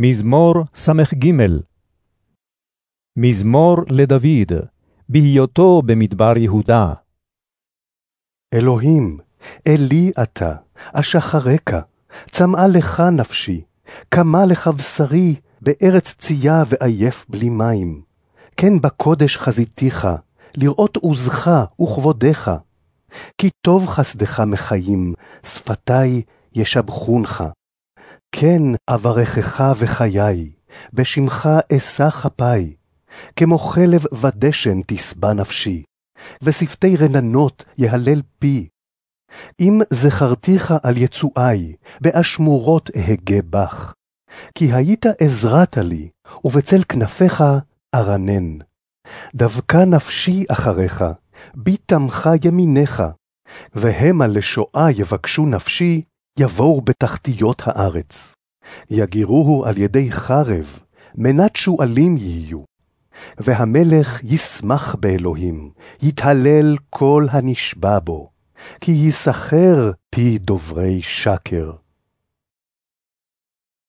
מזמור ס"ג מזמור לדוד, בהיותו במדבר יהודה. אלוהים, אלי אתה, אשחרק, צמאה לך נפשי, קמה לך בשרי, בארץ צייה ועייף בלי מים. כן בקודש חזיתיך, לראות עוזך וכבודך. כי טוב חסדך מחיים, שפתי ישבחונך. כן אברכך וחיי, בשמך אשא כפי, כמו חלב ודשן תשבע נפשי, ושפתי רננות יהלל פי. אם זכרתיך על יצואי, באשמורות אהגה בך. כי היית עזרת לי, ובצל כנפיך ארנן. דבקה נפשי אחריך, בי תמכה ימיניך, והמה לשואה יבקשו נפשי, יבואו בתחתיות הארץ. יגירוהו על ידי חרב, מנת שועלים יהיו. והמלך ישמח באלוהים, יתהלל כל הנשבע בו, כי יסחר פי דוברי שקר.